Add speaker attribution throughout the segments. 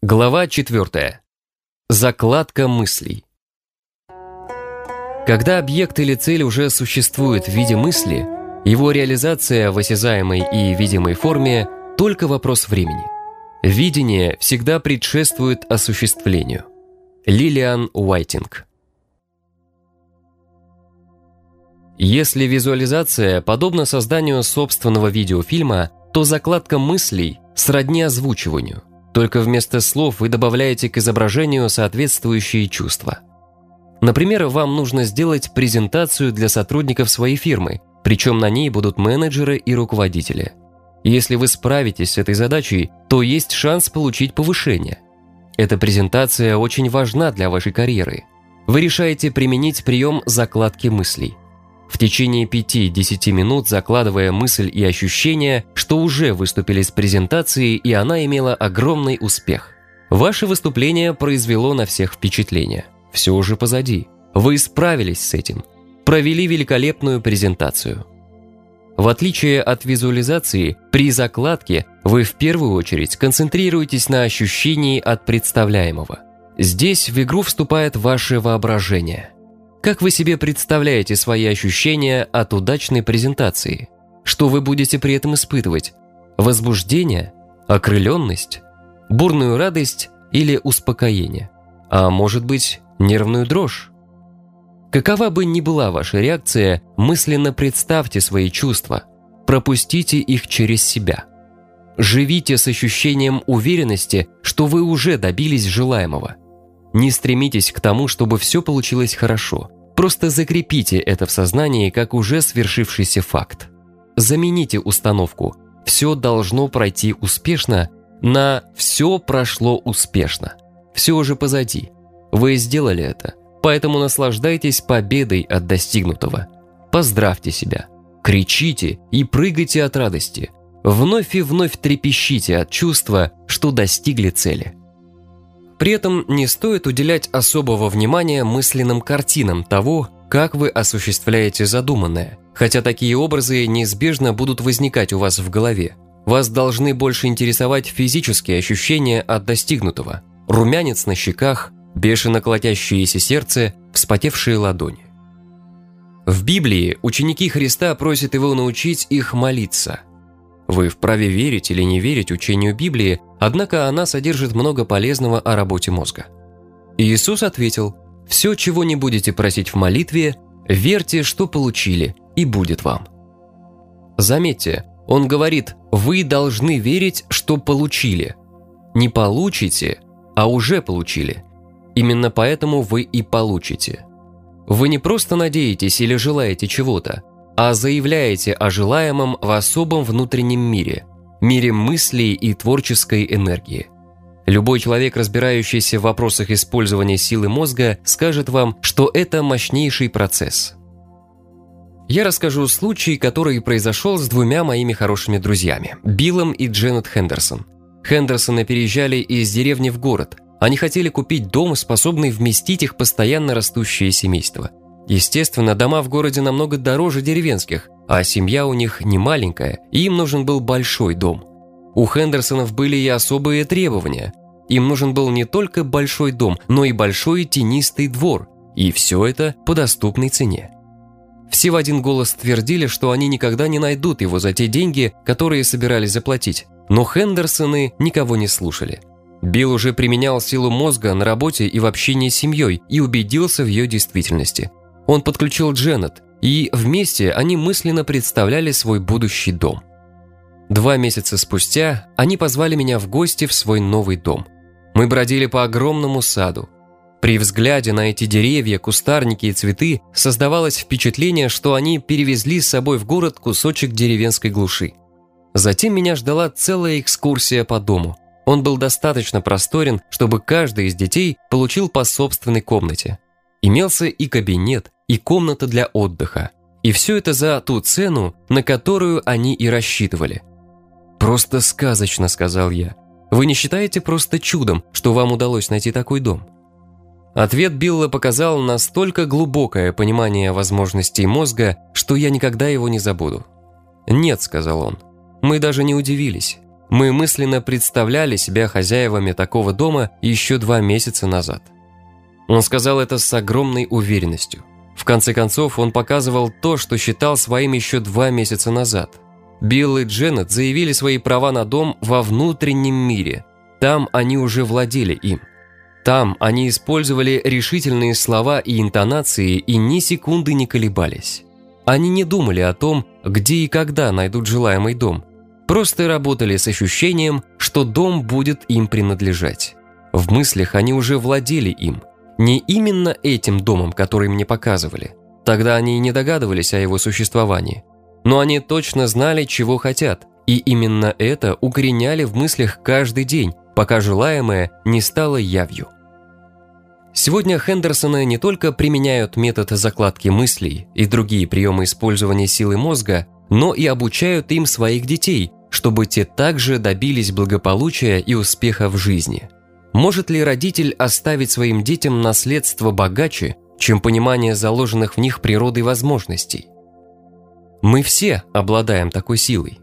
Speaker 1: Глава 4. Закладка мыслей. Когда объект или цель уже существует в виде мысли, его реализация в осязаемой и видимой форме – только вопрос времени. Видение всегда предшествует осуществлению. Лилиан Уайтинг. Если визуализация подобна созданию собственного видеофильма, то закладка мыслей сродни озвучиванию. Только вместо слов вы добавляете к изображению соответствующие чувства. Например, вам нужно сделать презентацию для сотрудников своей фирмы, причем на ней будут менеджеры и руководители. Если вы справитесь с этой задачей, то есть шанс получить повышение. Эта презентация очень важна для вашей карьеры. Вы решаете применить прием закладки мыслей – в течение 5-10 минут закладывая мысль и ощущение, что уже выступили с презентацией и она имела огромный успех. Ваше выступление произвело на всех впечатление. Все уже позади. Вы справились с этим. Провели великолепную презентацию. В отличие от визуализации, при закладке вы в первую очередь концентрируетесь на ощущении от представляемого. Здесь в игру вступает ваше воображение – как вы себе представляете свои ощущения от удачной презентации? Что вы будете при этом испытывать? Возбуждение? Окрыленность? Бурную радость или успокоение? А может быть, нервную дрожь? Какова бы ни была ваша реакция, мысленно представьте свои чувства, пропустите их через себя. Живите с ощущением уверенности, что вы уже добились желаемого – не стремитесь к тому, чтобы все получилось хорошо. Просто закрепите это в сознании как уже свершившийся факт. Замените установку «все должно пройти успешно» на «все прошло успешно». Все уже позади. Вы сделали это, поэтому наслаждайтесь победой от достигнутого. Поздравьте себя. Кричите и прыгайте от радости. Вновь и вновь трепещите от чувства, что достигли цели. При этом не стоит уделять особого внимания мысленным картинам того, как вы осуществляете задуманное, хотя такие образы неизбежно будут возникать у вас в голове. Вас должны больше интересовать физические ощущения от достигнутого. Румянец на щеках, бешено колотящееся сердце, вспотевшие ладони. В Библии ученики Христа просят его научить их молиться – вы вправе верить или не верить учению Библии, однако она содержит много полезного о работе мозга. Иисус ответил, «Все, чего не будете просить в молитве, верьте, что получили, и будет вам». Заметьте, он говорит, вы должны верить, что получили. Не получите, а уже получили. Именно поэтому вы и получите. Вы не просто надеетесь или желаете чего-то, а заявляете о желаемом в особом внутреннем мире, мире мыслей и творческой энергии. Любой человек, разбирающийся в вопросах использования силы мозга, скажет вам, что это мощнейший процесс. Я расскажу случай, который произошел с двумя моими хорошими друзьями – Биллом и Дженнет Хендерсон. Хендерсоны переезжали из деревни в город. Они хотели купить дом, способный вместить их постоянно растущее семейство – Естественно, дома в городе намного дороже деревенских, а семья у них не маленькая, и им нужен был большой дом. У Хендерсонов были и особые требования. Им нужен был не только большой дом, но и большой тенистый двор, и все это по доступной цене. Все в один голос твердили, что они никогда не найдут его за те деньги, которые собирались заплатить. Но Хендерсоны никого не слушали. Билл уже применял силу мозга на работе и в общении с семьей и убедился в ее действительности. Он подключил Дженнет, и вместе они мысленно представляли свой будущий дом. Два месяца спустя они позвали меня в гости в свой новый дом. Мы бродили по огромному саду. При взгляде на эти деревья, кустарники и цветы создавалось впечатление, что они перевезли с собой в город кусочек деревенской глуши. Затем меня ждала целая экскурсия по дому. Он был достаточно просторен, чтобы каждый из детей получил по собственной комнате. Имелся и кабинет, и комната для отдыха. И все это за ту цену, на которую они и рассчитывали. «Просто сказочно», — сказал я. «Вы не считаете просто чудом, что вам удалось найти такой дом?» Ответ Билла показал настолько глубокое понимание возможностей мозга, что я никогда его не забуду. «Нет», — сказал он, — «мы даже не удивились. мы мысленно представляли себя хозяевами такого дома еще два месяца назад. Он сказал это с огромной уверенностью. В конце концов, он показывал то, что считал своим еще два месяца назад. Билл и Дженнет заявили свои права на дом во внутреннем мире. Там они уже владели им. Там они использовали решительные слова и интонации и ни секунды не колебались. Они не думали о том, где и когда найдут желаемый дом. Просто работали с ощущением, что дом будет им принадлежать. В мыслях они уже владели им. Не именно этим домом, который мне показывали. Тогда они и не догадывались о его существовании. Но они точно знали, чего хотят, и именно это укореняли в мыслях каждый день, пока желаемое не стало явью. Сегодня Хендерсоны не только применяют метод закладки мыслей и другие приемы использования силы мозга, но и обучают им своих детей, чтобы те также добились благополучия и успеха в жизни – может ли родитель оставить своим детям наследство богаче, чем понимание заложенных в них природой возможностей? Мы все обладаем такой силой.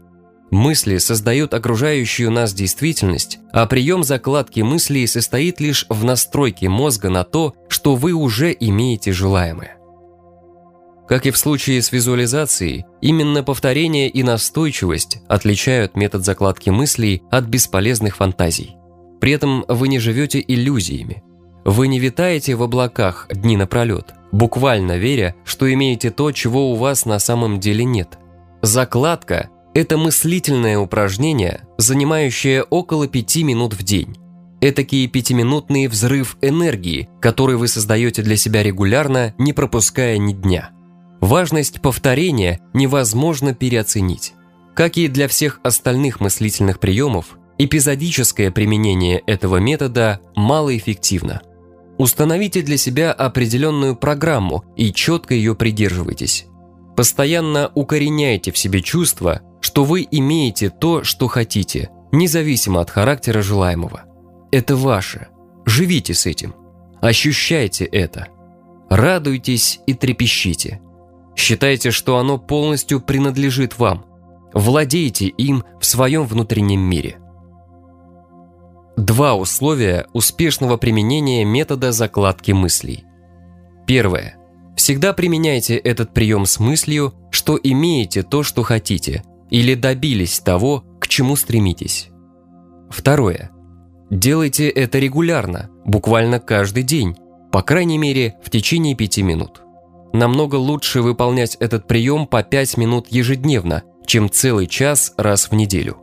Speaker 1: Мысли создают окружающую нас действительность, а прием закладки мыслей состоит лишь в настройке мозга на то, что вы уже имеете желаемое. Как и в случае с визуализацией, именно повторение и настойчивость отличают метод закладки мыслей от бесполезных фантазий. При этом вы не живете иллюзиями. Вы не витаете в облаках дни напролет, буквально веря, что имеете то, чего у вас на самом деле нет. Закладка – это мыслительное упражнение, занимающее около пяти минут в день. Этакий пятиминутный взрыв энергии, который вы создаете для себя регулярно, не пропуская ни дня. Важность повторения невозможно переоценить. Как и для всех остальных мыслительных приемов, Эпизодическое применение этого метода малоэффективно. Установите для себя определенную программу и четко ее придерживайтесь. Постоянно укореняйте в себе чувство, что вы имеете то, что хотите, независимо от характера желаемого. Это ваше. Живите с этим. Ощущайте это. Радуйтесь и трепещите. Считайте, что оно полностью принадлежит вам. Владейте им в своем внутреннем мире – Два условия успешного применения метода закладки мыслей. Первое. Всегда применяйте этот прием с мыслью, что имеете то, что хотите, или добились того, к чему стремитесь. Второе. Делайте это регулярно, буквально каждый день, по крайней мере в течение пяти минут. Намного лучше выполнять этот прием по 5 минут ежедневно, чем целый час раз в неделю.